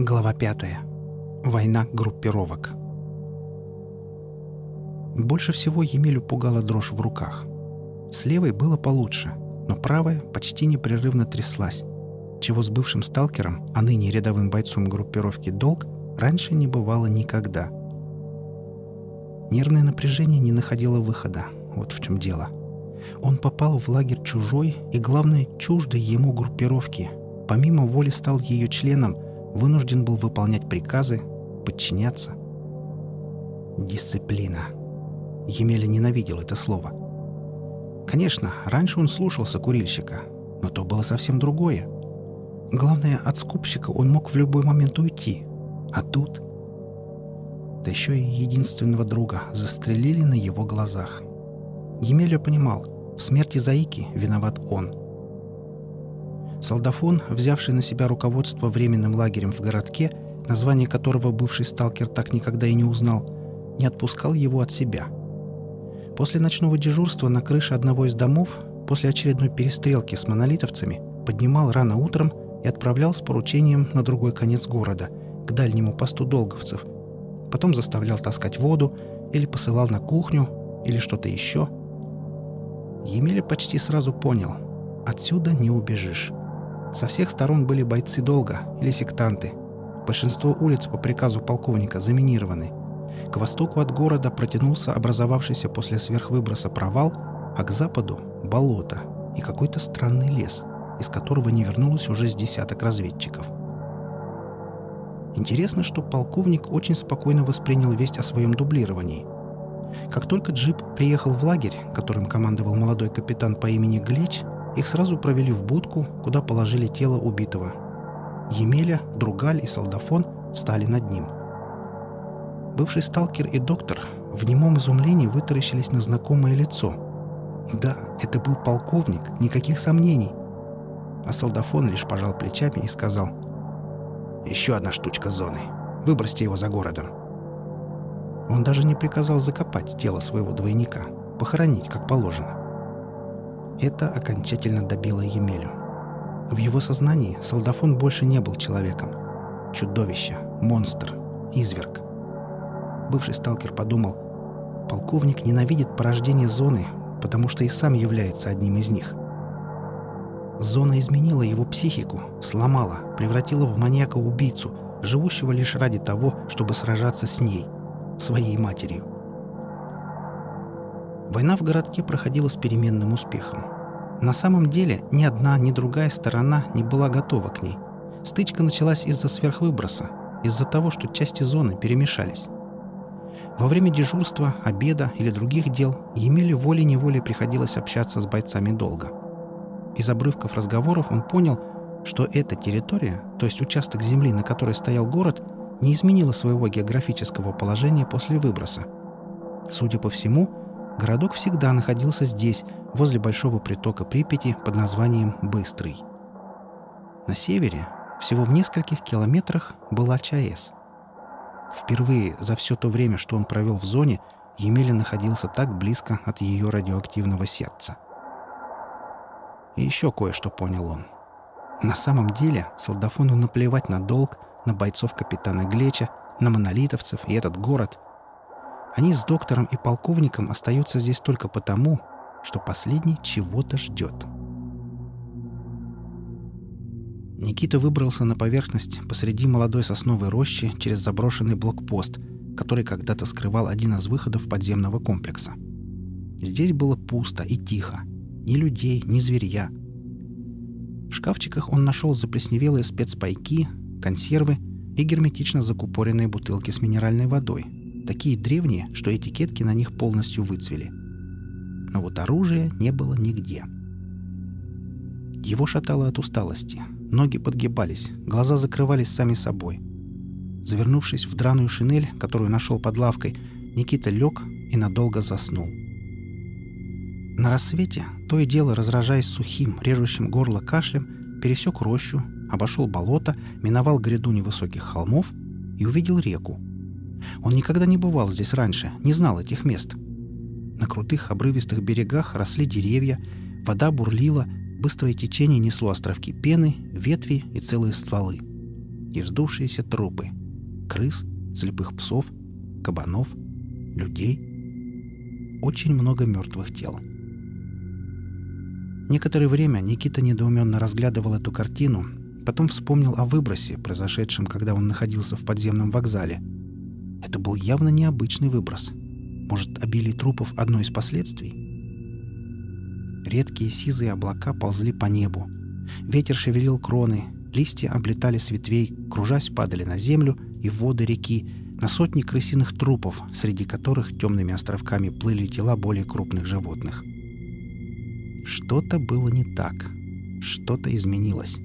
Глава 5. Война группировок. Больше всего Емелю пугала дрожь в руках. С левой было получше, но правая почти непрерывно тряслась, чего с бывшим сталкером, а ныне рядовым бойцом группировки «Долг» раньше не бывало никогда. Нервное напряжение не находило выхода. Вот в чем дело. Он попал в лагерь чужой и, главное, чуждой ему группировки. Помимо воли стал ее членом, вынужден был выполнять приказы, подчиняться. Дисциплина. Емеля ненавидел это слово. Конечно, раньше он слушался курильщика, но то было совсем другое. Главное, от скупщика он мог в любой момент уйти. А тут... Да еще и единственного друга застрелили на его глазах. Емеля понимал, в смерти Заики виноват он. Солдафон, взявший на себя руководство временным лагерем в городке, название которого бывший сталкер так никогда и не узнал, не отпускал его от себя – После ночного дежурства на крыше одного из домов, после очередной перестрелки с монолитовцами, поднимал рано утром и отправлял с поручением на другой конец города, к дальнему посту долговцев. Потом заставлял таскать воду или посылал на кухню или что-то еще. Емеля почти сразу понял – отсюда не убежишь. Со всех сторон были бойцы долга или сектанты. Большинство улиц по приказу полковника заминированы – к востоку от города протянулся образовавшийся после сверхвыброса провал, а к западу — болото и какой-то странный лес, из которого не вернулось уже с десяток разведчиков. Интересно, что полковник очень спокойно воспринял весть о своем дублировании. Как только джип приехал в лагерь, которым командовал молодой капитан по имени Глич, их сразу провели в будку, куда положили тело убитого. Емеля, Другаль и Солдафон встали над ним – Бывший сталкер и доктор в немом изумлении вытаращились на знакомое лицо. Да, это был полковник, никаких сомнений. А солдафон лишь пожал плечами и сказал «Еще одна штучка зоны. Выбросьте его за городом». Он даже не приказал закопать тело своего двойника, похоронить, как положено. Это окончательно добило Емелю. В его сознании солдафон больше не был человеком. Чудовище, монстр, изверг бывший сталкер подумал, полковник ненавидит порождение зоны, потому что и сам является одним из них. Зона изменила его психику, сломала, превратила в маньяка-убийцу, живущего лишь ради того, чтобы сражаться с ней, своей матерью. Война в городке проходила с переменным успехом. На самом деле ни одна, ни другая сторона не была готова к ней. Стычка началась из-за сверхвыброса, из-за того, что части зоны перемешались. Во время дежурства, обеда или других дел Емеле волей-неволей приходилось общаться с бойцами долго. Из обрывков разговоров он понял, что эта территория, то есть участок земли, на которой стоял город, не изменила своего географического положения после выброса. Судя по всему, городок всегда находился здесь, возле большого притока Припяти под названием Быстрый. На севере, всего в нескольких километрах, была ЧАЭС – Впервые за все то время, что он провел в зоне, Емеля находился так близко от ее радиоактивного сердца. И еще кое-что понял он. На самом деле солдафону наплевать на долг, на бойцов капитана Глеча, на монолитовцев и этот город. Они с доктором и полковником остаются здесь только потому, что последний чего-то ждет. Никита выбрался на поверхность посреди молодой сосновой рощи через заброшенный блокпост, который когда-то скрывал один из выходов подземного комплекса. Здесь было пусто и тихо. Ни людей, ни зверья. В шкафчиках он нашел заплесневелые спецпайки, консервы и герметично закупоренные бутылки с минеральной водой. Такие древние, что этикетки на них полностью выцвели. Но вот оружия не было нигде. Его шатало от усталости – Ноги подгибались, глаза закрывались сами собой. Завернувшись в драную шинель, которую нашел под лавкой, Никита лег и надолго заснул. На рассвете, то и дело разражаясь сухим, режущим горло кашлем, пересек рощу, обошел болото, миновал гряду невысоких холмов и увидел реку. Он никогда не бывал здесь раньше, не знал этих мест. На крутых обрывистых берегах росли деревья, вода бурлила, Быстрое течение несло островки пены, ветви и целые стволы. и вздувшиеся трупы. Крыс, слепых псов, кабанов, людей. Очень много мертвых тел. Некоторое время Никита недоуменно разглядывал эту картину, потом вспомнил о выбросе, произошедшем, когда он находился в подземном вокзале. Это был явно необычный выброс. Может, обилие трупов – одно из последствий? Редкие сизые облака ползли по небу. Ветер шевелил кроны, листья облетали с ветвей, кружась падали на землю и в воды реки, на сотни крысиных трупов, среди которых темными островками плыли тела более крупных животных. Что-то было не так. Что-то изменилось.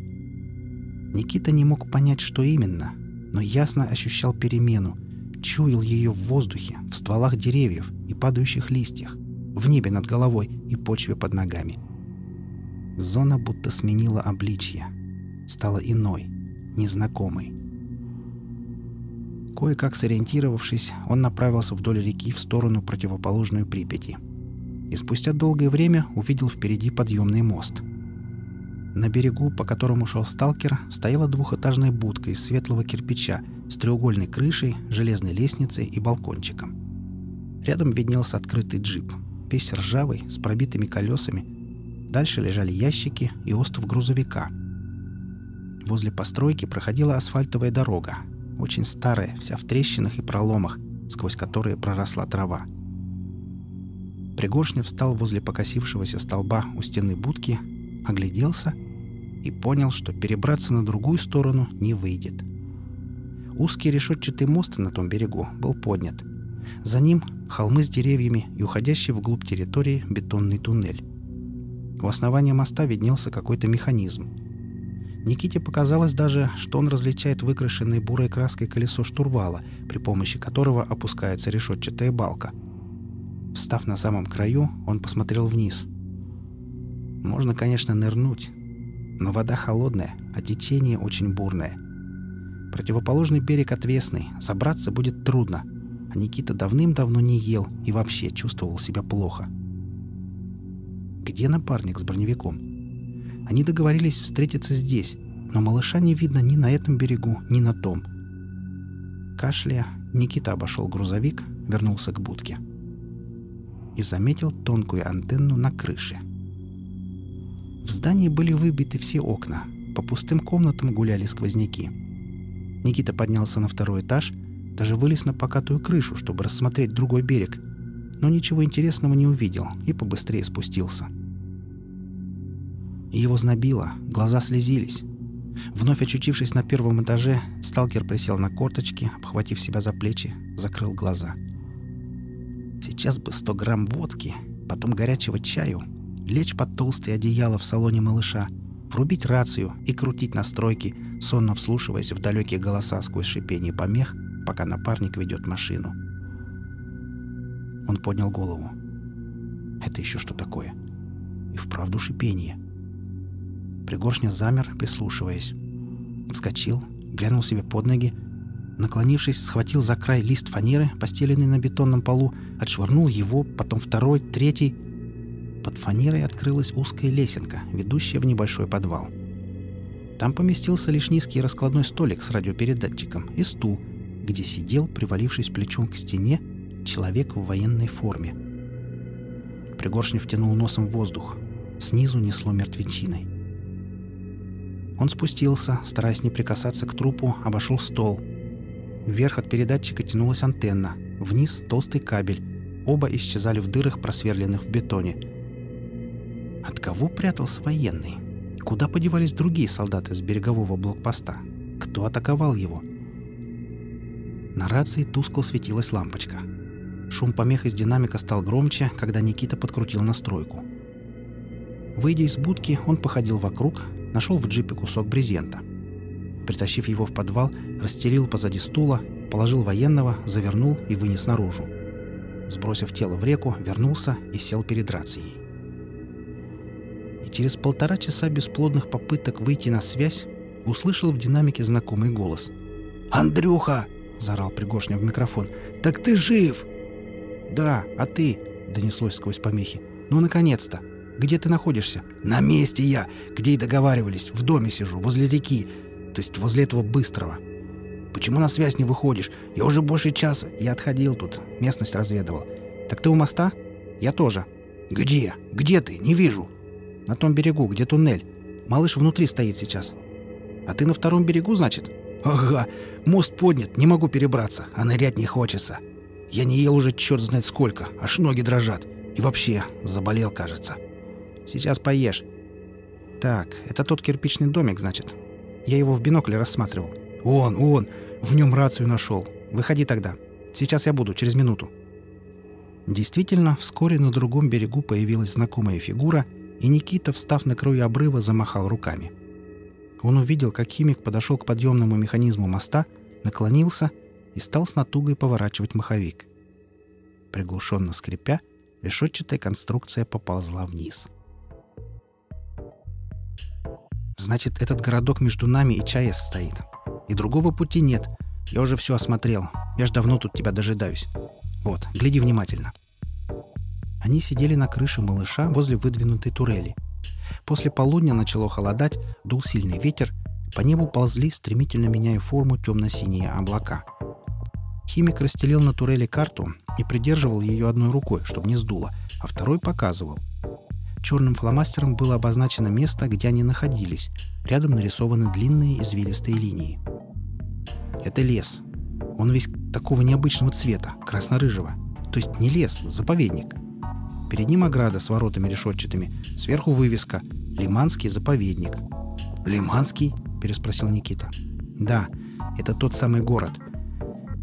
Никита не мог понять, что именно, но ясно ощущал перемену, чуял ее в воздухе, в стволах деревьев и падающих листьях, в небе над головой и почве под ногами. Зона будто сменила обличье, стала иной, незнакомой. Кое-как сориентировавшись, он направился вдоль реки в сторону противоположную Припяти – и спустя долгое время увидел впереди подъемный мост. На берегу, по которому шел сталкер, стояла двухэтажная будка из светлого кирпича с треугольной крышей, железной лестницей и балкончиком. Рядом виднелся открытый джип, весь ржавый, с пробитыми колесами. Дальше лежали ящики и остов грузовика. Возле постройки проходила асфальтовая дорога, очень старая, вся в трещинах и проломах, сквозь которые проросла трава. Пригоршнев встал возле покосившегося столба у стены будки, огляделся и понял, что перебраться на другую сторону не выйдет. Узкий решетчатый мост на том берегу был поднят. За ним холмы с деревьями и уходящий вглубь территории бетонный туннель. У основания моста виднелся какой-то механизм. Никите показалось даже, что он различает выкрашенное бурой краской колесо штурвала, при помощи которого опускается решетчатая балка – Встав на самом краю, он посмотрел вниз. Можно, конечно, нырнуть, но вода холодная, а течение очень бурное. Противоположный берег отвесный, забраться будет трудно, а Никита давным-давно не ел и вообще чувствовал себя плохо. Где напарник с броневиком? Они договорились встретиться здесь, но малыша не видно ни на этом берегу, ни на том. Кашляя, Никита обошел грузовик, вернулся к будке. — и заметил тонкую антенну на крыше. В здании были выбиты все окна. По пустым комнатам гуляли сквозняки. Никита поднялся на второй этаж, даже вылез на покатую крышу, чтобы рассмотреть другой берег, но ничего интересного не увидел и побыстрее спустился. Его знобило, глаза слезились. Вновь очутившись на первом этаже, сталкер присел на корточки, обхватив себя за плечи, закрыл глаза — Сейчас бы 100 грамм водки, потом горячего чаю, лечь под толстое одеяло в салоне малыша, врубить рацию и крутить настройки, сонно вслушиваясь в далекие голоса сквозь шипение помех, пока напарник ведет машину. Он поднял голову. Это еще что такое? И вправду шипение. Пригоршня замер, прислушиваясь. Вскочил, глянул себе под ноги Наклонившись, схватил за край лист фанеры, постеленный на бетонном полу, отшвырнул его, потом второй, третий. Под фанерой открылась узкая лесенка, ведущая в небольшой подвал. Там поместился лишь низкий раскладной столик с радиопередатчиком и стул, где сидел, привалившись плечом к стене, человек в военной форме. Пригоршнев втянул носом воздух. Снизу несло мертвечиной. Он спустился, стараясь не прикасаться к трупу, обошел стол — Вверх от передатчика тянулась антенна, вниз толстый кабель. Оба исчезали в дырах, просверленных в бетоне. От кого прятался военный? Куда подевались другие солдаты с берегового блокпоста? Кто атаковал его? На рации тускло светилась лампочка. Шум помех из динамика стал громче, когда Никита подкрутил настройку. Выйдя из будки, он походил вокруг, нашел в джипе кусок брезента – Притащив его в подвал, расстелил позади стула, положил военного, завернул и вынес наружу. Сбросив тело в реку, вернулся и сел перед рацией. И через полтора часа бесплодных попыток выйти на связь услышал в динамике знакомый голос. «Андрюха!» – заорал Пригоршня в микрофон. «Так ты жив!» «Да, а ты?» – донеслось сквозь помехи. «Ну, наконец-то! Где ты находишься?» «На месте я! Где и договаривались! В доме сижу, возле реки. То есть возле этого быстрого. Почему на связь не выходишь? Я уже больше часа. Я отходил тут. Местность разведывал. Так ты у моста? Я тоже. Где? Где ты? Не вижу. На том берегу, где туннель. Малыш внутри стоит сейчас. А ты на втором берегу, значит? Ага. Мост поднят, не могу перебраться, а нырять не хочется. Я не ел уже черт знает сколько, аж ноги дрожат. И вообще, заболел, кажется. Сейчас поешь. Так, это тот кирпичный домик, значит. Я его в бинокле рассматривал. Он, он, в нем рацию нашел. Выходи тогда. Сейчас я буду, через минуту. Действительно, вскоре на другом берегу появилась знакомая фигура, и Никита, встав на краю обрыва, замахал руками. Он увидел, как химик подошел к подъемному механизму моста, наклонился и стал с натугой поворачивать маховик. Приглушенно скрипя, решетчатая конструкция поползла вниз. «Значит, этот городок между нами и ЧАЭС стоит. И другого пути нет. Я уже все осмотрел. Я ж давно тут тебя дожидаюсь. Вот, гляди внимательно». Они сидели на крыше малыша возле выдвинутой турели. После полудня начало холодать, дул сильный ветер, по небу ползли, стремительно меняя форму темно-синие облака. Химик расстелил на турели карту и придерживал ее одной рукой, чтобы не сдуло, а второй показывал. Черным фломастером было обозначено место, где они находились. Рядом нарисованы длинные извилистые линии. Это лес. Он весь такого необычного цвета, красно-рыжего. То есть не лес, заповедник. Перед ним ограда с воротами решетчатыми. Сверху вывеска «Лиманский заповедник». «Лиманский?» – переспросил Никита. «Да, это тот самый город.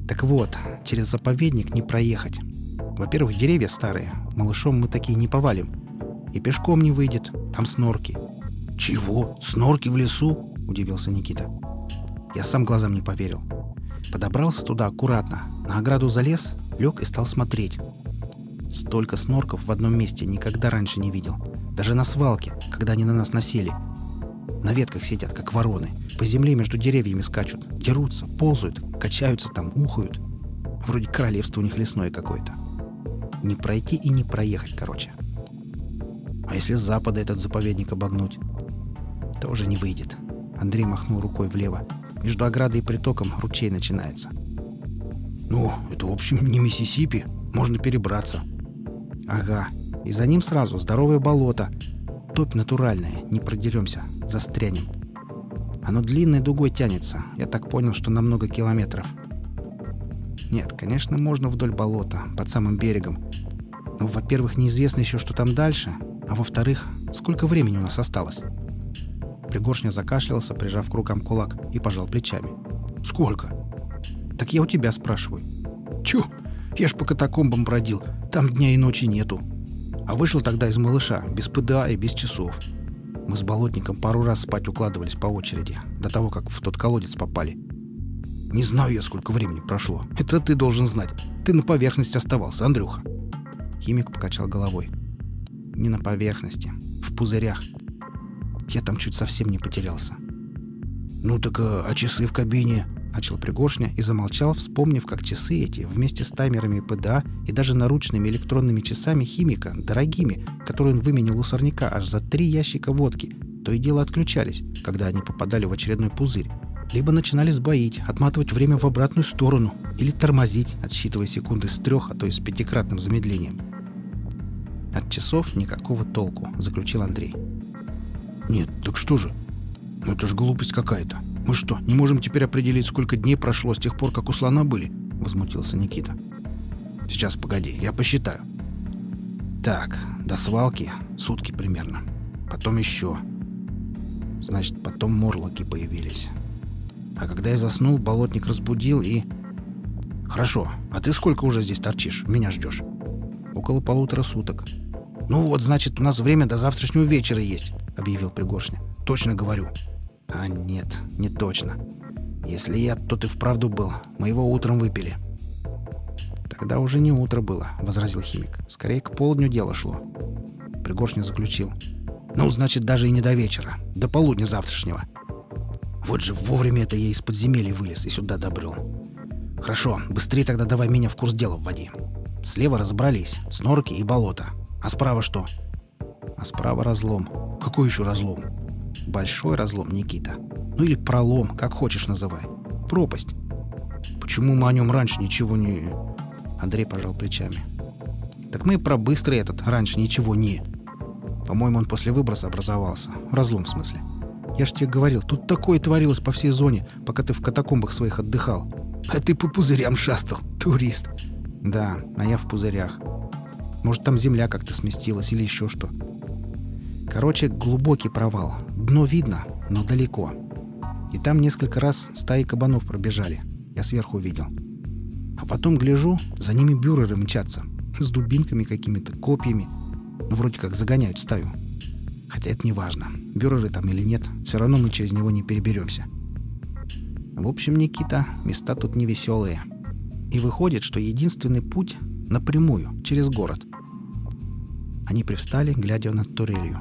Так вот, через заповедник не проехать. Во-первых, деревья старые. Малышом мы такие не повалим. И пешком не выйдет. Там снорки». «Чего? Снорки в лесу?» – удивился Никита. Я сам глазам не поверил. Подобрался туда аккуратно, на ограду залез, лег и стал смотреть. Столько снорков в одном месте никогда раньше не видел. Даже на свалке, когда они на нас насели. На ветках сидят, как вороны. По земле между деревьями скачут. Дерутся, ползают, качаются там, ухают. Вроде королевство у них лесное какое-то. Не пройти и не проехать, короче. А если с запада этот заповедник обогнуть? Тоже не выйдет. Андрей махнул рукой влево. Между оградой и притоком ручей начинается. Ну, это, в общем, не Миссисипи. Можно перебраться. Ага. И за ним сразу здоровое болото. Топь натуральная, не продеремся, застрянем. Оно длинной дугой тянется. Я так понял, что на много километров. Нет, конечно, можно вдоль болота, под самым берегом. Но, во-первых, неизвестно еще, что там дальше. А во-вторых, сколько времени у нас осталось? Пригоршня закашлялся, прижав к рукам кулак, и пожал плечами. «Сколько?» «Так я у тебя спрашиваю». «Чё? Я ж по катакомбам бродил. Там дня и ночи нету. А вышел тогда из малыша, без ПДА и без часов. Мы с болотником пару раз спать укладывались по очереди, до того, как в тот колодец попали. Не знаю я, сколько времени прошло. Это ты должен знать. Ты на поверхности оставался, Андрюха. Химик покачал головой. Не на поверхности, в пузырях. Я там чуть совсем не потерялся. Ну так а, а часы в кабине? Начал Пригоршня и замолчал, вспомнив, как часы эти, вместе с таймерами ПДА и даже наручными электронными часами химика, дорогими, которые он выменил у сорняка аж за три ящика водки, то и дело отключались, когда они попадали в очередной пузырь, либо начинали сбоить, отматывать время в обратную сторону или тормозить, отсчитывая секунды с трех, а то и с пятикратным замедлением. От часов никакого толку, заключил Андрей. Нет, так что же? Ну это же глупость какая-то. Мы что, не можем теперь определить, сколько дней прошло с тех пор, как у слона были? Возмутился Никита. Сейчас, погоди, я посчитаю. Так, до свалки сутки примерно. Потом еще. Значит, потом морлоки появились. А когда я заснул, болотник разбудил и... Хорошо, а ты сколько уже здесь торчишь? Меня ждешь? Около полутора суток. Ну вот, значит, у нас время до завтрашнего вечера есть, объявил Пригоршня. Точно говорю. А нет, не точно. Если я, то ты вправду был. Мы его утром выпили. Тогда уже не утро было, возразил химик. Скорее к полдню дело шло. Пригоршня заключил. Ну, значит, даже и не до вечера. До полудня завтрашнего. Вот же вовремя это я из подземелья вылез и сюда добрел. Хорошо, быстрее тогда давай меня в курс дела вводи. Слева разобрались, снорки и болото. А справа что? А справа разлом. Какой еще разлом? Большой разлом, Никита. Ну или пролом, как хочешь называй. Пропасть. Почему мы о нем раньше ничего не... Андрей пожал плечами. Так мы и про быстрый этот раньше ничего не... По-моему, он после выброса образовался. Разлом в смысле. Я ж тебе говорил, тут такое творилось по всей зоне, пока ты в катакомбах своих отдыхал. А ты по пузырям шастал, турист. Да, а я в пузырях. Может, там земля как-то сместилась или еще что. Короче, глубокий провал. Дно видно, но далеко. И там несколько раз стаи кабанов пробежали. Я сверху видел. А потом гляжу, за ними бюреры мчатся. С дубинками какими-то, копьями. Ну, вроде как загоняют стаю. Хотя это не важно. Бюреры там или нет, все равно мы через него не переберемся. В общем, Никита, места тут не веселые. И выходит, что единственный путь напрямую, через город. Они привстали, глядя над турелью.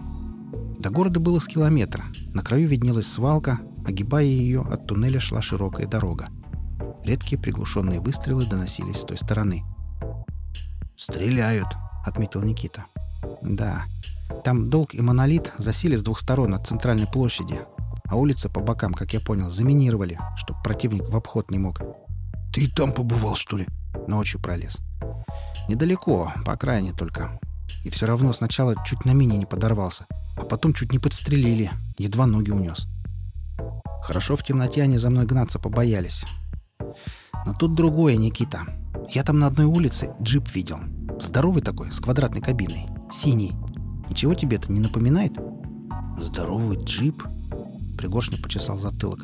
До города было с километра. На краю виднелась свалка, огибая ее, от туннеля шла широкая дорога. Редкие приглушенные выстрелы доносились с той стороны. «Стреляют», — отметил Никита. «Да. Там долг и монолит засели с двух сторон от центральной площади, а улицы по бокам, как я понял, заминировали, чтобы противник в обход не мог. Ты там побывал, что ли? Ночью пролез. Недалеко, по окраине только. И все равно сначала чуть на мини не подорвался, а потом чуть не подстрелили, едва ноги унес. Хорошо в темноте они за мной гнаться побоялись. Но тут другое, Никита. Я там на одной улице джип видел. Здоровый такой, с квадратной кабиной. Синий. Ничего тебе это не напоминает? Здоровый джип? Пригоршня почесал затылок.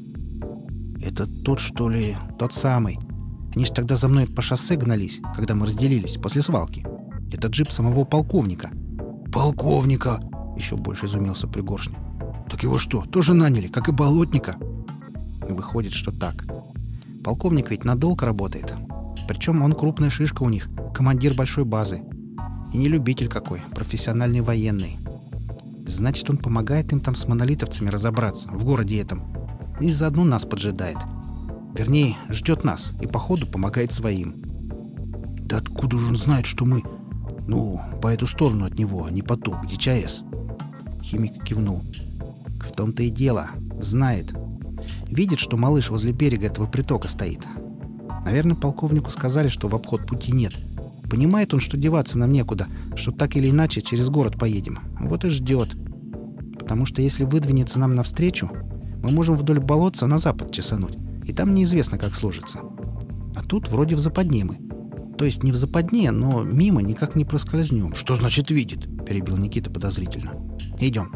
Это тот, что ли? Тот самый. Они же тогда за мной по шоссе гнались, когда мы разделились, после свалки. Это джип самого полковника. Полковника! Еще больше изумился Пригоршня. Так его что, тоже наняли, как и болотника? Выходит, что так. Полковник ведь на долг работает. Причем он крупная шишка у них, командир большой базы. И не любитель какой, профессиональный военный. Значит, он помогает им там с монолитовцами разобраться, в городе этом. И заодно нас поджидает. Вернее, ждет нас и по ходу помогает своим. Да откуда же он знает, что мы... Ну, по эту сторону от него, а не по ту, где ЧАЭС? Химик кивнул. В том-то и дело. Знает. Видит, что малыш возле берега этого притока стоит. Наверное, полковнику сказали, что в обход пути нет. Понимает он, что деваться нам некуда, что так или иначе через город поедем. Вот и ждет. Потому что если выдвинется нам навстречу, мы можем вдоль болотца на запад чесануть и там неизвестно, как сложится. А тут вроде в западне мы. То есть не в западне, но мимо никак не проскользнем. Что значит видит? Перебил Никита подозрительно. Идем.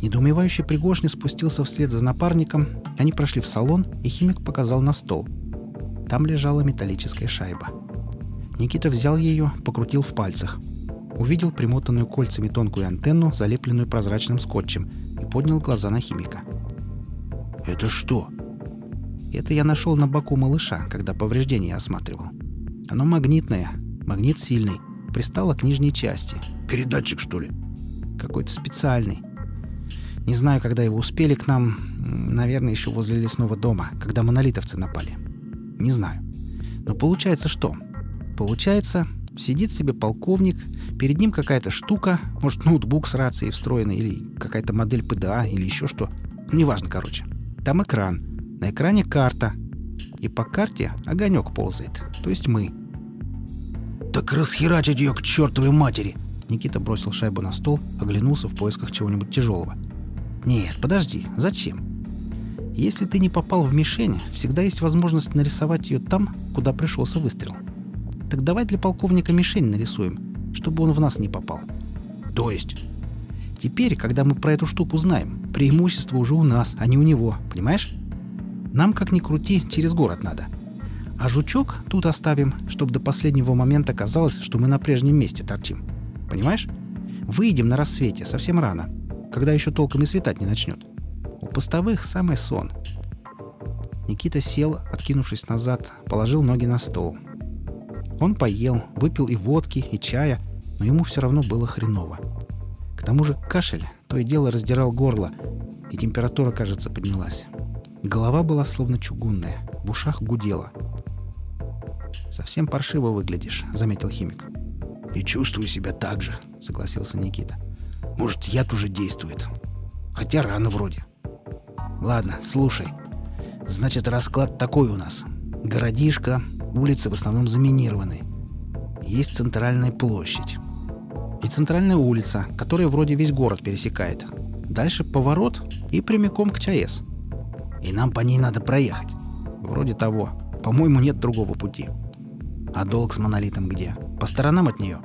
Недоумевающий Пригошни спустился вслед за напарником. Они прошли в салон, и химик показал на стол. Там лежала металлическая шайба. Никита взял ее, покрутил в пальцах. Увидел примотанную кольцами тонкую антенну, залепленную прозрачным скотчем, и поднял глаза на химика. «Это что?» Это я нашел на боку малыша, когда повреждение осматривал. Оно магнитное, магнит сильный, пристало к нижней части. Передатчик, что ли? Какой-то специальный. Не знаю, когда его успели к нам. Наверное, еще возле лесного дома, когда монолитовцы напали. Не знаю. Но получается что? Получается, сидит себе полковник, перед ним какая-то штука, может, ноутбук с рацией встроенной, или какая-то модель ПДА, или еще что. Неважно, короче. Там экран — на экране карта. И по карте огонек ползает. То есть мы. «Так расхерачить ее к чертовой матери!» Никита бросил шайбу на стол, оглянулся в поисках чего-нибудь тяжелого. «Нет, подожди. Зачем? Если ты не попал в мишень, всегда есть возможность нарисовать ее там, куда пришелся выстрел. Так давай для полковника мишень нарисуем, чтобы он в нас не попал». «То есть?» «Теперь, когда мы про эту штуку знаем, преимущество уже у нас, а не у него, понимаешь?» Нам, как ни крути, через город надо. А жучок тут оставим, чтобы до последнего момента казалось, что мы на прежнем месте торчим. Понимаешь? Выйдем на рассвете, совсем рано, когда еще толком и светать не начнет. У постовых самый сон. Никита сел, откинувшись назад, положил ноги на стол. Он поел, выпил и водки, и чая, но ему все равно было хреново. К тому же кашель то и дело раздирал горло, и температура, кажется, поднялась. Голова была словно чугунная, в ушах гудела. «Совсем паршиво выглядишь», — заметил химик. «И чувствую себя так же», — согласился Никита. «Может, яд уже действует. Хотя рано вроде». Ладно, слушай. Значит, расклад такой у нас. Городишко, улицы в основном заминированы. Есть центральная площадь. И центральная улица, которая вроде весь город пересекает. Дальше поворот и прямиком к ЧАЭС. И нам по ней надо проехать. Вроде того. По-моему, нет другого пути. А долг с монолитом где? По сторонам от нее?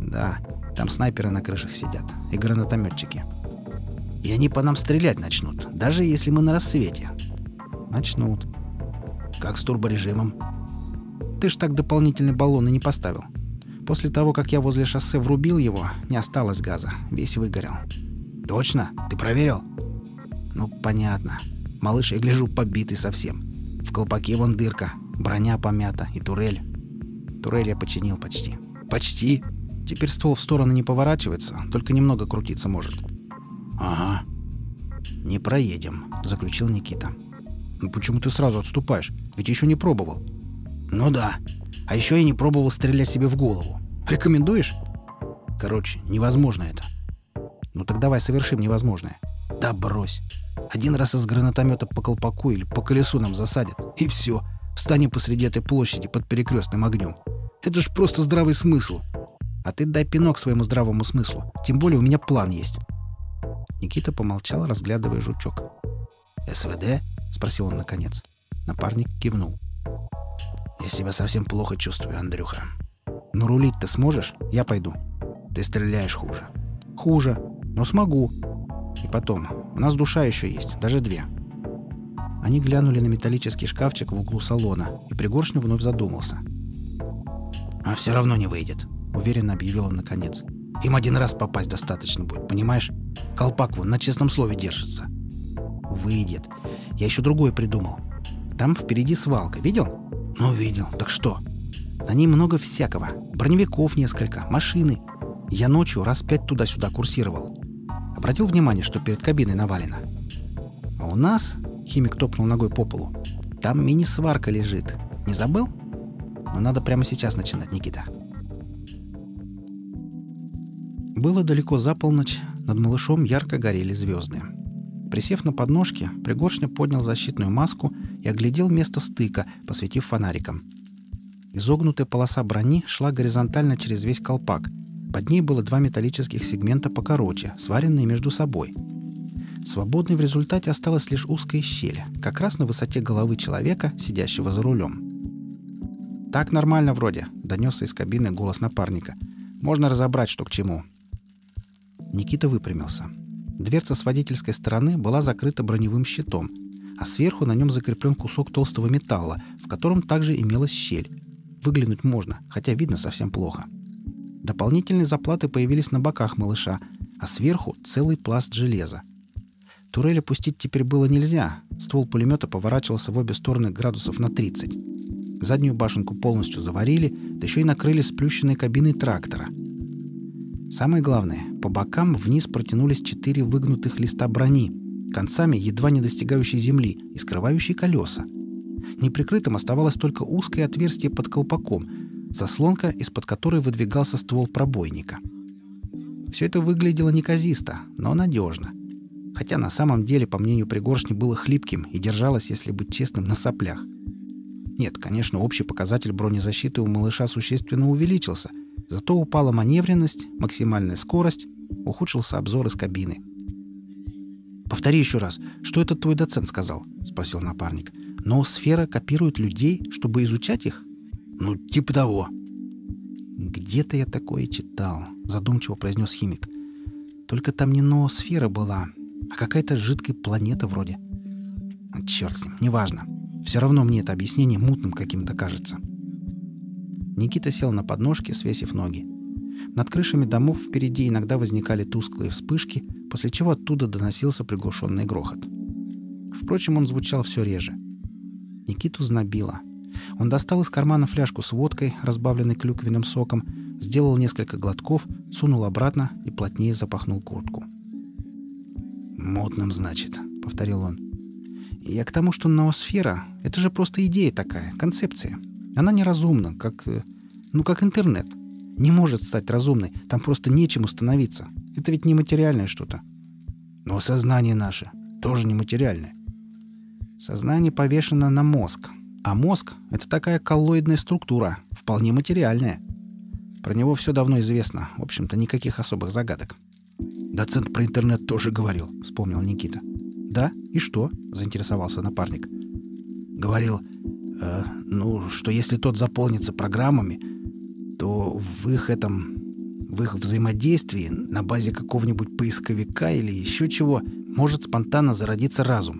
Да, там снайперы на крышах сидят. И гранатометчики. И они по нам стрелять начнут, даже если мы на рассвете. Начнут. Как с турборежимом? Ты ж так дополнительный баллон и не поставил. После того, как я возле шоссе врубил его, не осталось газа. Весь выгорел. Точно? Ты проверил? Ну, понятно. Малыш, я гляжу, побитый совсем. В колпаке вон дырка, броня помята и турель. Турель я починил почти. Почти? Теперь ствол в стороны не поворачивается, только немного крутиться может. Ага. Не проедем, заключил Никита. Ну почему ты сразу отступаешь? Ведь еще не пробовал. Ну да. А еще я не пробовал стрелять себе в голову. Рекомендуешь? Короче, невозможно это. Ну так давай совершим невозможное. Да брось. Один раз из гранатомета по колпаку или по колесу нам засадят. И все. Встанем посреди этой площади под перекрестным огнем. Это ж просто здравый смысл. А ты дай пинок своему здравому смыслу. Тем более у меня план есть. Никита помолчал, разглядывая жучок. «СВД?» — спросил он наконец. Напарник кивнул. «Я себя совсем плохо чувствую, Андрюха. Но рулить-то сможешь? Я пойду. Ты стреляешь хуже». «Хуже. Но смогу. И потом, у нас душа еще есть, даже две». Они глянули на металлический шкафчик в углу салона, и Пригоршню вновь задумался. «А все равно не выйдет», — уверенно объявил он наконец. «Им один раз попасть достаточно будет, понимаешь? Колпак вон на честном слове держится». «Выйдет. Я еще другое придумал. Там впереди свалка, видел?» «Ну, видел. Так что?» «На ней много всякого. Броневиков несколько, машины. Я ночью раз пять туда-сюда курсировал. Обратил внимание, что перед кабиной навалено. А у нас, химик топнул ногой по полу, там мини-сварка лежит. Не забыл? Но надо прямо сейчас начинать, Никита. Было далеко за полночь, над малышом ярко горели звезды. Присев на подножке, Пригоршня поднял защитную маску и оглядел место стыка, посветив фонариком. Изогнутая полоса брони шла горизонтально через весь колпак – под ней было два металлических сегмента покороче, сваренные между собой. Свободной в результате осталась лишь узкая щель, как раз на высоте головы человека, сидящего за рулем. «Так нормально вроде», — донесся из кабины голос напарника. «Можно разобрать, что к чему». Никита выпрямился. Дверца с водительской стороны была закрыта броневым щитом, а сверху на нем закреплен кусок толстого металла, в котором также имелась щель. Выглянуть можно, хотя видно совсем плохо. — Дополнительные заплаты появились на боках малыша, а сверху целый пласт железа. Турель опустить теперь было нельзя. Ствол пулемета поворачивался в обе стороны градусов на 30. Заднюю башенку полностью заварили, да еще и накрыли сплющенной кабиной трактора. Самое главное, по бокам вниз протянулись четыре выгнутых листа брони, концами едва не достигающей земли и скрывающие колеса. Неприкрытым оставалось только узкое отверстие под колпаком, заслонка, из-под которой выдвигался ствол пробойника. Все это выглядело неказисто, но надежно. Хотя на самом деле, по мнению Пригоршни, было хлипким и держалось, если быть честным, на соплях. Нет, конечно, общий показатель бронезащиты у малыша существенно увеличился, зато упала маневренность, максимальная скорость, ухудшился обзор из кабины. «Повтори еще раз, что этот твой доцент сказал?» — спросил напарник. «Но сфера копирует людей, чтобы изучать их?» «Ну, типа того». «Где-то я такое читал», — задумчиво произнес химик. «Только там не ноосфера была, а какая-то жидкая планета вроде». Черт с ним, неважно. Все равно мне это объяснение мутным каким-то кажется. Никита сел на подножке, свесив ноги. Над крышами домов впереди иногда возникали тусклые вспышки, после чего оттуда доносился приглушенный грохот. Впрочем, он звучал все реже. Никиту знобило. Он достал из кармана фляжку с водкой, разбавленной клюквенным соком, сделал несколько глотков, сунул обратно и плотнее запахнул куртку. «Мутным, значит», — повторил он. «Я к тому, что ноосфера — это же просто идея такая, концепция. Она неразумна, как... Э, ну, как интернет. Не может стать разумной, там просто нечем установиться. Это ведь нематериальное что-то». «Но сознание наше тоже нематериальное. Сознание повешено на мозг. А мозг — это такая коллоидная структура, вполне материальная. Про него все давно известно. В общем-то, никаких особых загадок. «Доцент про интернет тоже говорил», — вспомнил Никита. «Да? И что?» — заинтересовался напарник. «Говорил, э, ну, что если тот заполнится программами, то в их этом в их взаимодействии на базе какого-нибудь поисковика или еще чего может спонтанно зародиться разум.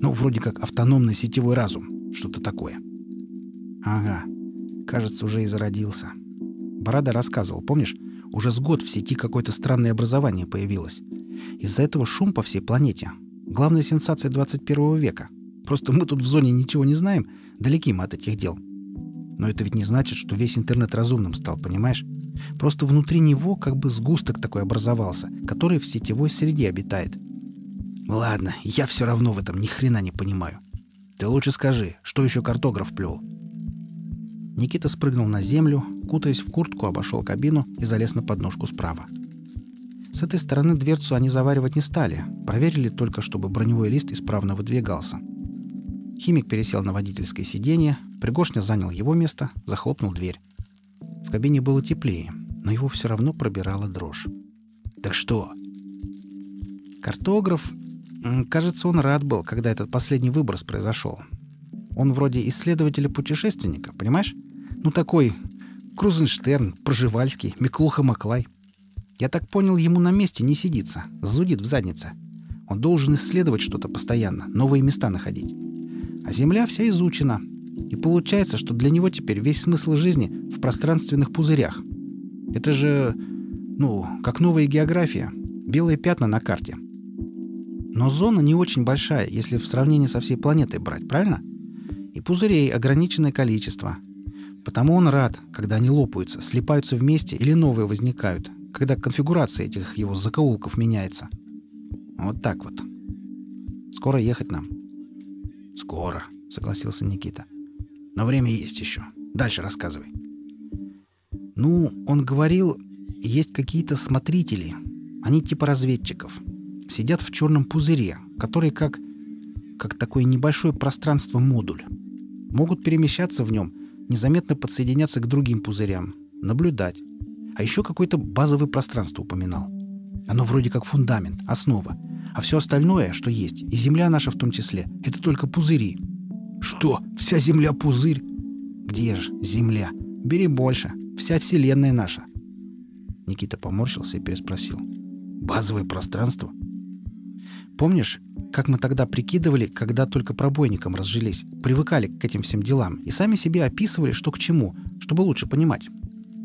Ну, вроде как автономный сетевой разум. Что-то такое. Ага. Кажется, уже и зародился. Барада рассказывал, помнишь? Уже с год в сети какое-то странное образование появилось. Из-за этого шум по всей планете. Главная сенсация 21 века. Просто мы тут в зоне ничего не знаем, далеки мы от этих дел. Но это ведь не значит, что весь интернет разумным стал, понимаешь? Просто внутри него как бы сгусток такой образовался, который в сетевой среде обитает. Ладно, я все равно в этом ни хрена не понимаю. Ты лучше скажи, что еще картограф плел? Никита спрыгнул на землю, кутаясь в куртку, обошел кабину и залез на подножку справа. С этой стороны дверцу они заваривать не стали, проверили только, чтобы броневой лист исправно выдвигался. Химик пересел на водительское сиденье, Пригоршня занял его место, захлопнул дверь. В кабине было теплее, но его все равно пробирала дрожь. «Так что?» Картограф... Кажется, он рад был, когда этот последний выброс произошел. Он вроде исследователя-путешественника, понимаешь? Ну, такой Крузенштерн, Проживальский, Миклуха Маклай. Я так понял, ему на месте не сидится, зудит в заднице. Он должен исследовать что-то постоянно, новые места находить. А Земля вся изучена, и получается, что для него теперь весь смысл жизни в пространственных пузырях. Это же, ну, как новая география. Белые пятна на карте. Но зона не очень большая, если в сравнении со всей планетой брать, правильно? И пузырей ограниченное количество. Потому он рад, когда они лопаются, слипаются вместе или новые возникают, когда конфигурация этих его закоулков меняется. Вот так вот. Скоро ехать нам. Скоро, согласился Никита. Но время есть еще. Дальше рассказывай. Ну, он говорил, есть какие-то смотрители. Они типа разведчиков. Сидят в черном пузыре, который как, как такое небольшое пространство-модуль. Могут перемещаться в нем, незаметно подсоединяться к другим пузырям, наблюдать. А еще какое-то базовое пространство упоминал. Оно вроде как фундамент, основа. А все остальное, что есть, и Земля наша в том числе, это только пузыри — что, вся Земля пузырь? Где же Земля? Бери больше. Вся Вселенная наша. Никита поморщился и переспросил. Базовое пространство? Помнишь, как мы тогда прикидывали, когда только пробойником разжились, привыкали к этим всем делам и сами себе описывали, что к чему, чтобы лучше понимать?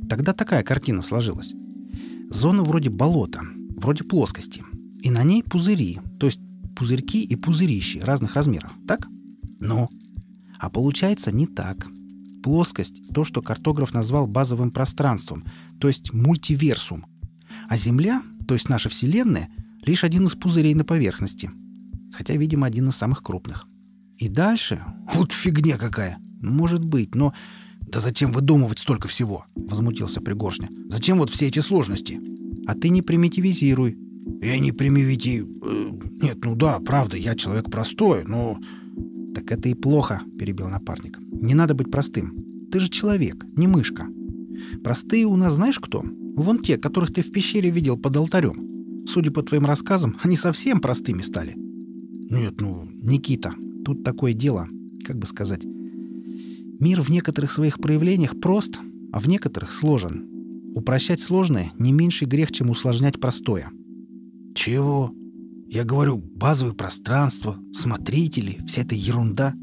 Тогда такая картина сложилась. Зона вроде болота, вроде плоскости. И на ней пузыри, то есть пузырьки и пузырищи разных размеров, так? Ну, а получается не так. Плоскость — то, что картограф назвал базовым пространством, то есть мультиверсум. А Земля, то есть наша Вселенная, лишь один из пузырей на поверхности. Хотя, видимо, один из самых крупных. И дальше... Вот фигня какая! Может быть, но... Да зачем выдумывать столько всего? Возмутился Пригоршня. Зачем вот все эти сложности? А ты не примитивизируй. Я не примитив... Э, нет, ну да, правда, я человек простой, но... «Так это и плохо», — перебил напарник. «Не надо быть простым. Ты же человек, не мышка. Простые у нас знаешь кто? Вон те, которых ты в пещере видел под алтарем. Судя по твоим рассказам, они совсем простыми стали». «Нет, ну...» «Никита, тут такое дело, как бы сказать. Мир в некоторых своих проявлениях прост, а в некоторых сложен. Упрощать сложное — не меньший грех, чем усложнять простое». «Чего?» Я говорю, базовое пространство, смотрители, вся эта ерунда.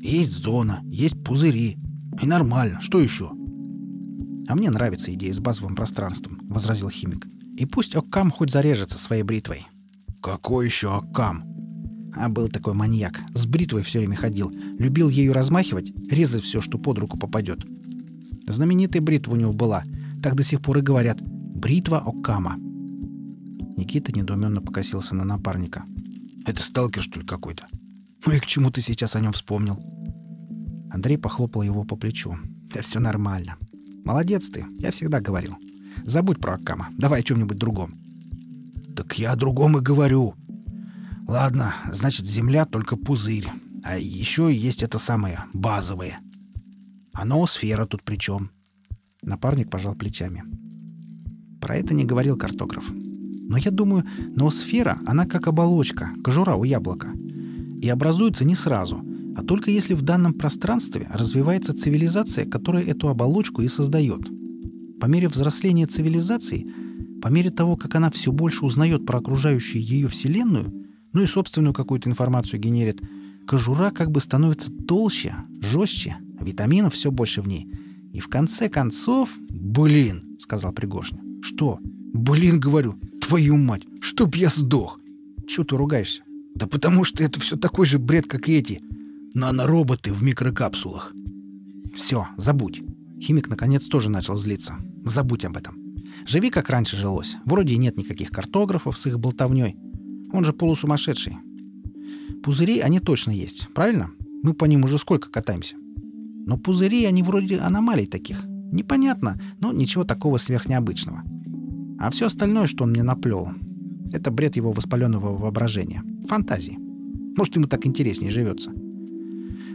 Есть зона, есть пузыри. И нормально. Что еще? А мне нравится идея с базовым пространством, возразил химик. И пусть Оккам хоть зарежется своей бритвой. Какой еще Оккам? А был такой маньяк. С бритвой все время ходил. Любил ею размахивать, резать все, что под руку попадет. Знаменитая бритва у него была. Так до сих пор и говорят. Бритва Оккама. Никита недоуменно покосился на напарника. «Это сталкер, что ли, какой-то? Ну и к чему ты сейчас о нем вспомнил?» Андрей похлопал его по плечу. «Да все нормально. Молодец ты, я всегда говорил. Забудь про Аккама, давай о чем-нибудь другом». «Так я о другом и говорю. Ладно, значит, Земля только пузырь. А еще есть это самое базовое. А ноосфера тут при чем? Напарник пожал плечами. Про это не говорил картограф. Но я думаю, ноосфера, она как оболочка, кожура у яблока. И образуется не сразу, а только если в данном пространстве развивается цивилизация, которая эту оболочку и создает. По мере взросления цивилизации, по мере того, как она все больше узнает про окружающую ее Вселенную, ну и собственную какую-то информацию генерит, кожура как бы становится толще, жестче, витаминов все больше в ней. И в конце концов... «Блин!» — сказал Пригоршня. «Что?» «Блин, говорю, твою мать, чтоб я сдох!» «Чего ты ругаешься?» «Да потому что это все такой же бред, как и эти нанороботы в микрокапсулах». «Все, забудь». Химик наконец тоже начал злиться. «Забудь об этом. Живи, как раньше жилось. Вроде и нет никаких картографов с их болтовней. Он же полусумасшедший. Пузыри, они точно есть, правильно? Мы по ним уже сколько катаемся. Но пузыри, они вроде аномалий таких. Непонятно, но ничего такого сверхнеобычного. А все остальное, что он мне наплел, это бред его воспаленного воображения. Фантазии. Может, ему так интереснее живется.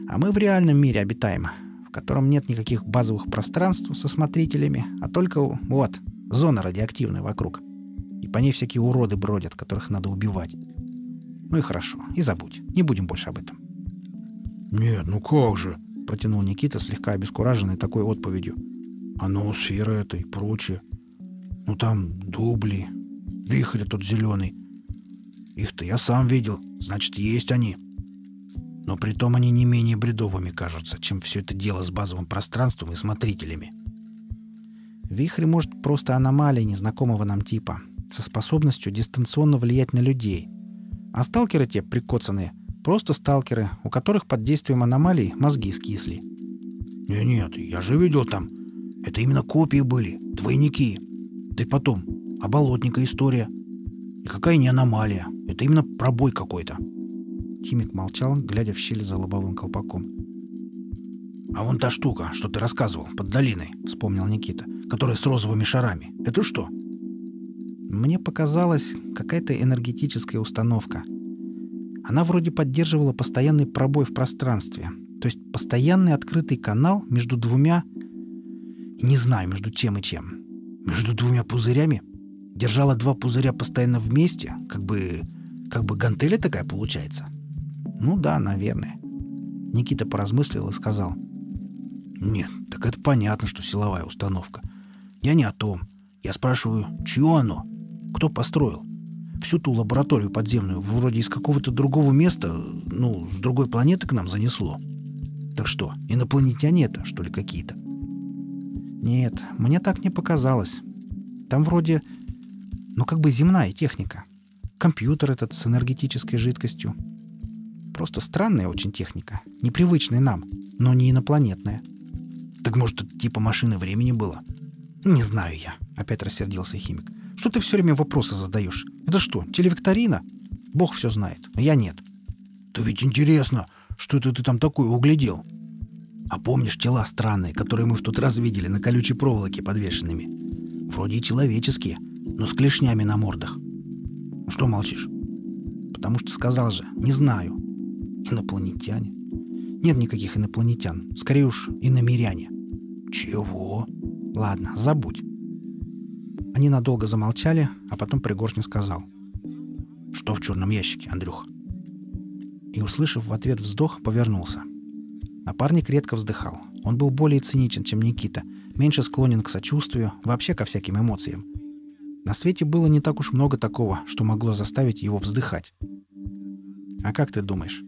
А мы в реальном мире обитаем, в котором нет никаких базовых пространств со смотрителями, а только вот, зона радиоактивная вокруг. И по ней всякие уроды бродят, которых надо убивать. Ну и хорошо, и забудь. Не будем больше об этом. «Нет, ну как же?» — протянул Никита, слегка обескураженный такой отповедью. «А ноосфера это и прочее. Ну там дубли, вихрь тот зеленый. Их-то я сам видел, значит, есть они. Но при том они не менее бредовыми кажутся, чем все это дело с базовым пространством и смотрителями. Вихрь может просто аномалия незнакомого нам типа, со способностью дистанционно влиять на людей. А сталкеры те прикоцанные — просто сталкеры, у которых под действием аномалий мозги скисли. «Не-нет, я же видел там. Это именно копии были, двойники. Да и потом, оболотника история. И какая не аномалия. Это именно пробой какой-то. Химик молчал, глядя в щель за лобовым колпаком. «А вон та штука, что ты рассказывал, под долиной», — вспомнил Никита, «которая с розовыми шарами. Это что?» Мне показалась какая-то энергетическая установка. Она вроде поддерживала постоянный пробой в пространстве, то есть постоянный открытый канал между двумя... Не знаю, между чем и чем. Между двумя пузырями? Держала два пузыря постоянно вместе? Как бы... как бы гантеля такая получается? Ну да, наверное. Никита поразмыслил и сказал. Нет, так это понятно, что силовая установка. Я не о том. Я спрашиваю, чье оно? Кто построил? Всю ту лабораторию подземную вроде из какого-то другого места, ну, с другой планеты к нам занесло. Так что, инопланетяне это, что ли, какие-то? Нет, мне так не показалось. Там вроде, ну как бы земная техника. Компьютер этот с энергетической жидкостью. Просто странная очень техника. Непривычная нам, но не инопланетная. Так может, это типа машины времени было? Не знаю я, опять рассердился химик. Что ты все время вопросы задаешь? Это что, телевикторина? Бог все знает, а я нет. Да ведь интересно, что это ты там такое углядел? А помнишь тела странные, которые мы в тот раз видели на колючей проволоке подвешенными? Вроде и человеческие, но с клешнями на мордах. Что молчишь? Потому что сказал же, не знаю. Инопланетяне. Нет никаких инопланетян. Скорее уж, иномиряне. Чего? Ладно, забудь. Они надолго замолчали, а потом Пригоршня сказал. Что в черном ящике, Андрюх? И, услышав в ответ вздох, повернулся. Напарник редко вздыхал. Он был более циничен, чем Никита, меньше склонен к сочувствию, вообще ко всяким эмоциям. На свете было не так уж много такого, что могло заставить его вздыхать. А как ты думаешь?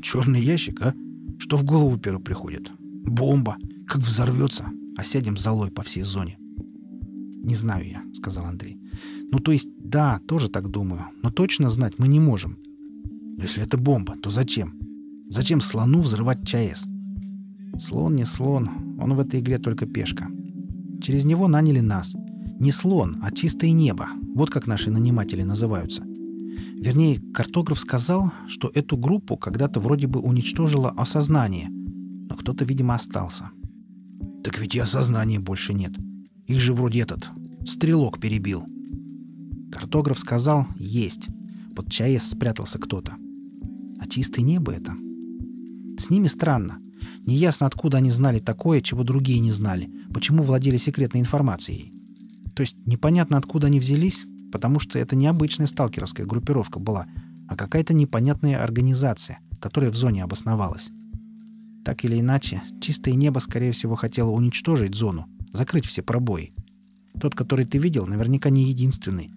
Черный ящик, а? Что в голову первый приходит? Бомба. Как взорвется, а сядем золой по всей зоне. Не знаю я, сказал Андрей. Ну, то есть, да, тоже так думаю, но точно знать мы не можем. Если это бомба, то зачем? Зачем слону взрывать ЧАЭС? Слон не слон, он в этой игре только пешка. Через него наняли нас. Не слон, а чистое небо. Вот как наши наниматели называются. Вернее, картограф сказал, что эту группу когда-то вроде бы уничтожило осознание, но кто-то, видимо, остался. Так ведь и осознания больше нет. Их же вроде этот стрелок перебил. Картограф сказал «есть». Под ЧАЭС спрятался кто-то. А чистое небо это? С ними странно. Неясно, откуда они знали такое, чего другие не знали, почему владели секретной информацией. То есть непонятно, откуда они взялись, потому что это не обычная сталкеровская группировка была, а какая-то непонятная организация, которая в зоне обосновалась. Так или иначе, чистое небо, скорее всего, хотело уничтожить зону, закрыть все пробои. Тот, который ты видел, наверняка не единственный.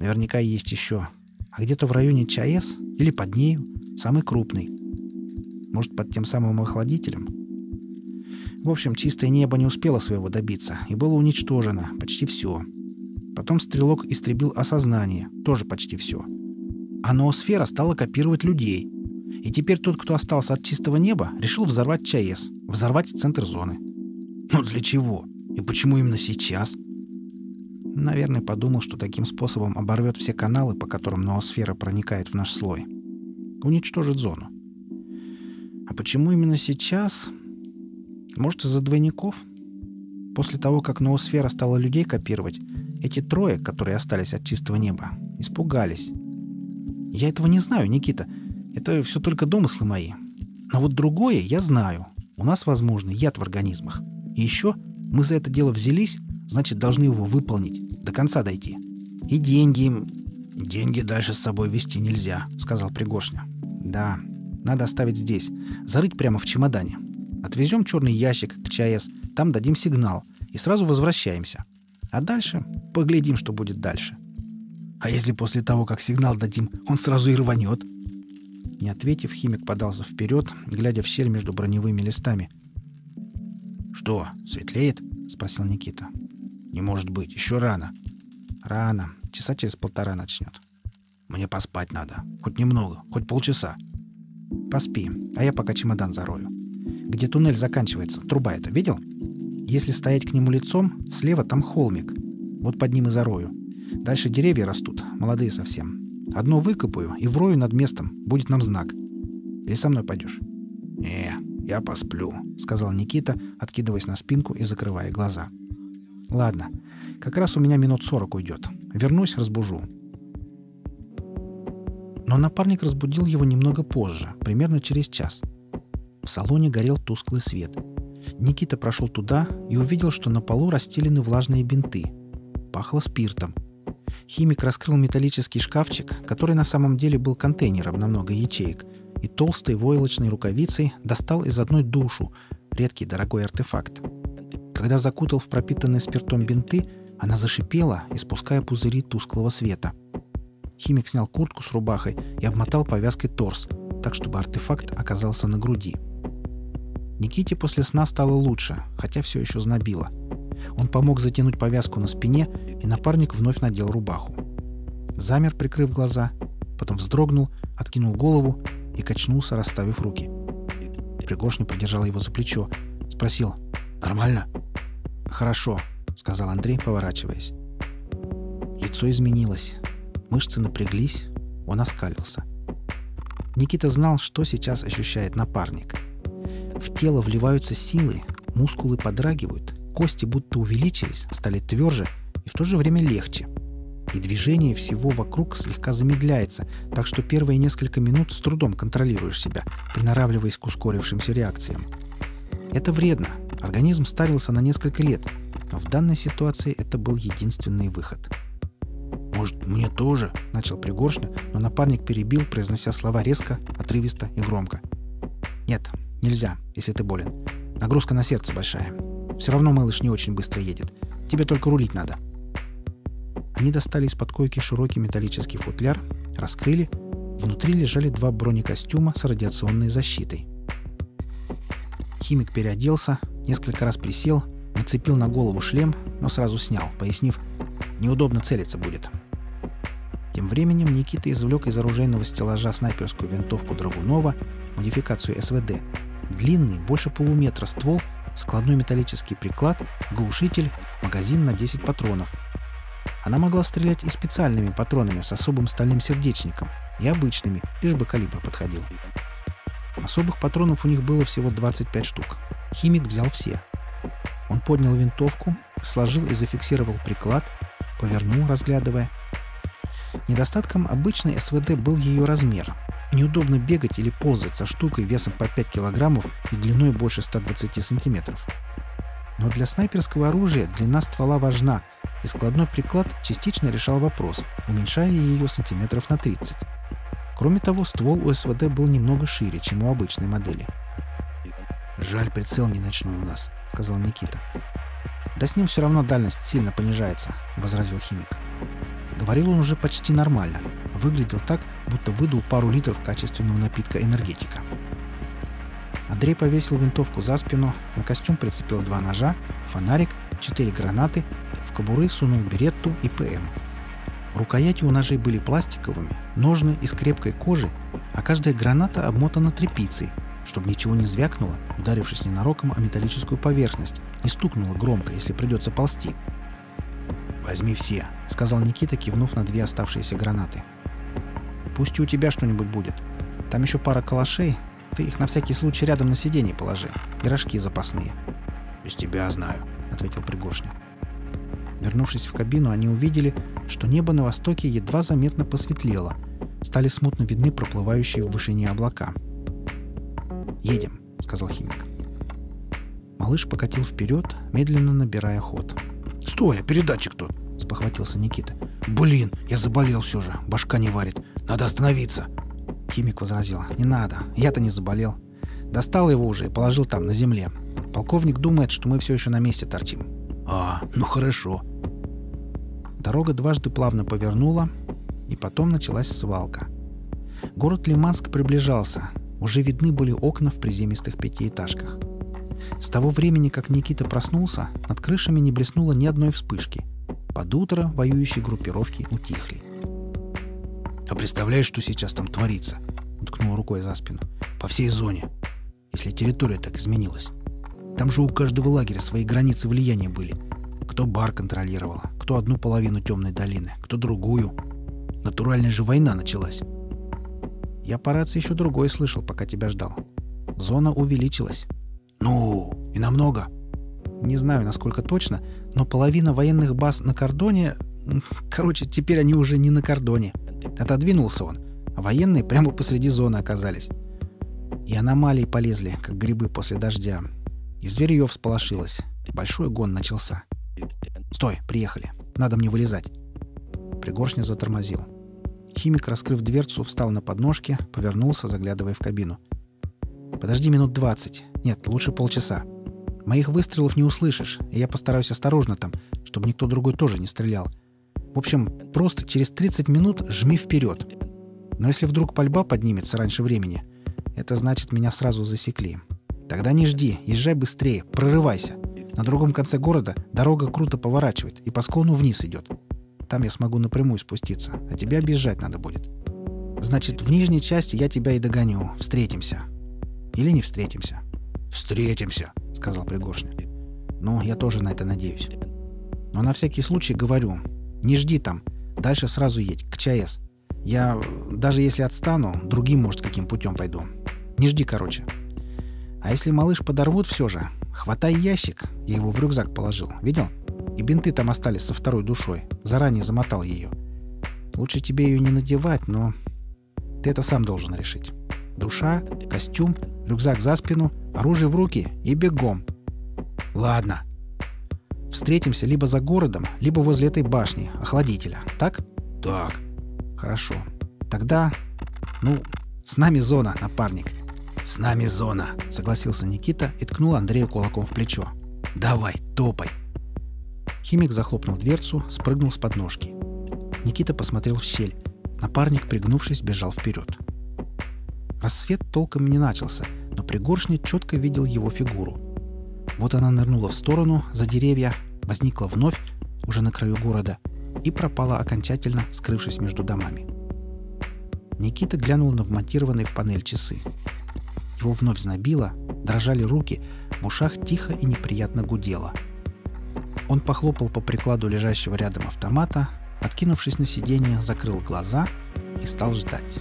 Наверняка есть еще. А где-то в районе ЧАЭС или под нею самый крупный. Может, под тем самым охладителем? В общем, чистое небо не успело своего добиться, и было уничтожено почти все. Потом стрелок истребил осознание, тоже почти все. А ноосфера стала копировать людей. И теперь тот, кто остался от чистого неба, решил взорвать ЧАЭС, взорвать центр зоны. Ну для чего? И почему именно сейчас? Наверное, подумал, что таким способом оборвет все каналы, по которым ноосфера проникает в наш слой. Уничтожит зону. А почему именно сейчас? Может, из-за двойников? После того, как ноосфера стала людей копировать, эти трое, которые остались от чистого неба, испугались. Я этого не знаю, Никита. Это все только домыслы мои. Но вот другое я знаю. У нас, возможно, яд в организмах. И еще мы за это дело взялись, значит, должны его выполнить, до конца дойти. И деньги им... Деньги дальше с собой вести нельзя, сказал Пригоршня. Да, надо оставить здесь. Зарыть прямо в чемодане. Отвезем черный ящик к ЧАЭС, там дадим сигнал и сразу возвращаемся. А дальше поглядим, что будет дальше. А если после того, как сигнал дадим, он сразу и рванет? Не ответив, химик подался вперед, глядя в щель между броневыми листами. «Что, светлеет?» — спросил Никита. «Не может быть, еще рано». «Рано. Часа через полтора начнет». «Мне поспать надо. Хоть немного, хоть полчаса». Поспи, а я пока чемодан зарою. Где туннель заканчивается, труба это, видел? Если стоять к нему лицом, слева там холмик. Вот под ним и зарою. Дальше деревья растут, молодые совсем. Одно выкопаю и врою над местом, будет нам знак. Или со мной пойдешь? «Не, я посплю», — сказал Никита, откидываясь на спинку и закрывая глаза. «Ладно, как раз у меня минут сорок уйдет. Вернусь, разбужу. Но напарник разбудил его немного позже, примерно через час. В салоне горел тусклый свет. Никита прошел туда и увидел, что на полу расстелены влажные бинты. Пахло спиртом. Химик раскрыл металлический шкафчик, который на самом деле был контейнером на много ячеек, и толстой войлочной рукавицей достал из одной душу, редкий дорогой артефакт. Когда закутал в пропитанные спиртом бинты, она зашипела, испуская пузыри тусклого света – Химик снял куртку с рубахой и обмотал повязкой торс, так чтобы артефакт оказался на груди. Никите после сна стало лучше, хотя все еще знобило. Он помог затянуть повязку на спине, и напарник вновь надел рубаху. Замер, прикрыв глаза, потом вздрогнул, откинул голову и качнулся, расставив руки. Пригоршня подержал его за плечо. Спросил «Нормально?» «Хорошо», — сказал Андрей, поворачиваясь. Лицо изменилось. Мышцы напряглись, он оскалился. Никита знал, что сейчас ощущает напарник. В тело вливаются силы, мускулы подрагивают, кости будто увеличились, стали тверже и в то же время легче. И движение всего вокруг слегка замедляется, так что первые несколько минут с трудом контролируешь себя, приноравливаясь к ускорившимся реакциям. Это вредно. Организм старился на несколько лет, но в данной ситуации это был единственный выход – «Может, мне тоже?» — начал Пригоршня, но напарник перебил, произнося слова резко, отрывисто и громко. «Нет, нельзя, если ты болен. Нагрузка на сердце большая. Все равно малыш не очень быстро едет. Тебе только рулить надо». Они достали из-под койки широкий металлический футляр, раскрыли. Внутри лежали два бронекостюма с радиационной защитой. Химик переоделся, несколько раз присел, нацепил на голову шлем, но сразу снял, пояснив, «Неудобно целиться будет. Тем временем Никита извлек из оружейного стеллажа снайперскую винтовку Драгунова, модификацию СВД. Длинный, больше полуметра ствол, складной металлический приклад, глушитель, магазин на 10 патронов. Она могла стрелять и специальными патронами с особым стальным сердечником, и обычными, лишь бы калибр подходил. Особых патронов у них было всего 25 штук. Химик взял все. Он поднял винтовку, сложил и зафиксировал приклад, повернул, разглядывая, Недостатком обычной СВД был ее размер. Неудобно бегать или ползать со штукой весом по 5 килограммов и длиной больше 120 сантиметров. Но для снайперского оружия длина ствола важна, и складной приклад частично решал вопрос, уменьшая ее сантиметров на 30. Кроме того, ствол у СВД был немного шире, чем у обычной модели. «Жаль, прицел не ночной у нас», — сказал Никита. «Да с ним все равно дальность сильно понижается», — возразил химик. Говорил он уже почти нормально. Выглядел так, будто выдул пару литров качественного напитка энергетика. Андрей повесил винтовку за спину, на костюм прицепил два ножа, фонарик, четыре гранаты, в кобуры сунул беретту и ПМ. Рукояти у ножей были пластиковыми, ножны из крепкой кожи, а каждая граната обмотана тряпицей, чтобы ничего не звякнуло, ударившись ненароком о металлическую поверхность, не стукнуло громко, если придется ползти. «Возьми все», — сказал Никита, кивнув на две оставшиеся гранаты. «Пусть и у тебя что-нибудь будет. Там еще пара калашей. Ты их на всякий случай рядом на сиденье положи. И рожки запасные». «Без тебя знаю», — ответил Пригоршня. Вернувшись в кабину, они увидели, что небо на востоке едва заметно посветлело. Стали смутно видны проплывающие в вышине облака. «Едем», — сказал химик. Малыш покатил вперед, медленно набирая ход. «Стой, а передатчик тут!» — спохватился Никита. «Блин, я заболел все же, башка не варит. Надо остановиться!» Химик возразил. «Не надо, я-то не заболел. Достал его уже и положил там, на земле. Полковник думает, что мы все еще на месте торчим». «А, ну хорошо». Дорога дважды плавно повернула, и потом началась свалка. Город Лиманск приближался. Уже видны были окна в приземистых пятиэтажках. С того времени, как Никита проснулся, над крышами не блеснуло ни одной вспышки. Под утро воюющие группировки утихли. «А представляешь, что сейчас там творится?» — уткнул рукой за спину. «По всей зоне. Если территория так изменилась. Там же у каждого лагеря свои границы влияния были. Кто бар контролировал, кто одну половину темной долины, кто другую. Натуральная же война началась». «Я по рации еще другое слышал, пока тебя ждал. Зона увеличилась». «Ну, и намного?» Не знаю, насколько точно, но половина военных баз на кордоне... Короче, теперь они уже не на кордоне. Отодвинулся он, военные прямо посреди зоны оказались. И аномалии полезли, как грибы после дождя. И зверье всполошилось. Большой гон начался. «Стой, приехали. Надо мне вылезать». Пригоршня затормозил. Химик, раскрыв дверцу, встал на подножке, повернулся, заглядывая в кабину. «Подожди минут двадцать. Нет, лучше полчаса. Моих выстрелов не услышишь, и я постараюсь осторожно там, чтобы никто другой тоже не стрелял. В общем, просто через 30 минут жми вперед. Но если вдруг пальба поднимется раньше времени, это значит, меня сразу засекли. Тогда не жди, езжай быстрее, прорывайся. На другом конце города дорога круто поворачивает и по склону вниз идет. Там я смогу напрямую спуститься, а тебя объезжать надо будет. Значит, в нижней части я тебя и догоню. Встретимся. Или не встретимся. «Встретимся», — сказал Пригоршня. «Ну, я тоже на это надеюсь. Но на всякий случай говорю, не жди там, дальше сразу едь, к ЧАЭС. Я, даже если отстану, другим, может, каким путем пойду. Не жди, короче. А если малыш подорвут все же, хватай ящик, я его в рюкзак положил, видел? И бинты там остались со второй душой, заранее замотал ее. Лучше тебе ее не надевать, но ты это сам должен решить. Душа, костюм, рюкзак за спину, оружие в руки и бегом. Ладно. Встретимся либо за городом, либо возле этой башни, охладителя. Так? Так. Хорошо. Тогда, ну, с нами зона, напарник. С нами зона, согласился Никита и ткнул Андрею кулаком в плечо. Давай, топай. Химик захлопнул дверцу, спрыгнул с подножки. Никита посмотрел в щель. Напарник, пригнувшись, бежал вперед. Рассвет толком не начался, но Пригоршня четко видел его фигуру. Вот она нырнула в сторону, за деревья, возникла вновь, уже на краю города, и пропала окончательно, скрывшись между домами. Никита глянул на вмонтированные в панель часы. Его вновь знобило, дрожали руки, в ушах тихо и неприятно гудело. Он похлопал по прикладу лежащего рядом автомата, откинувшись на сиденье, закрыл глаза и стал ждать.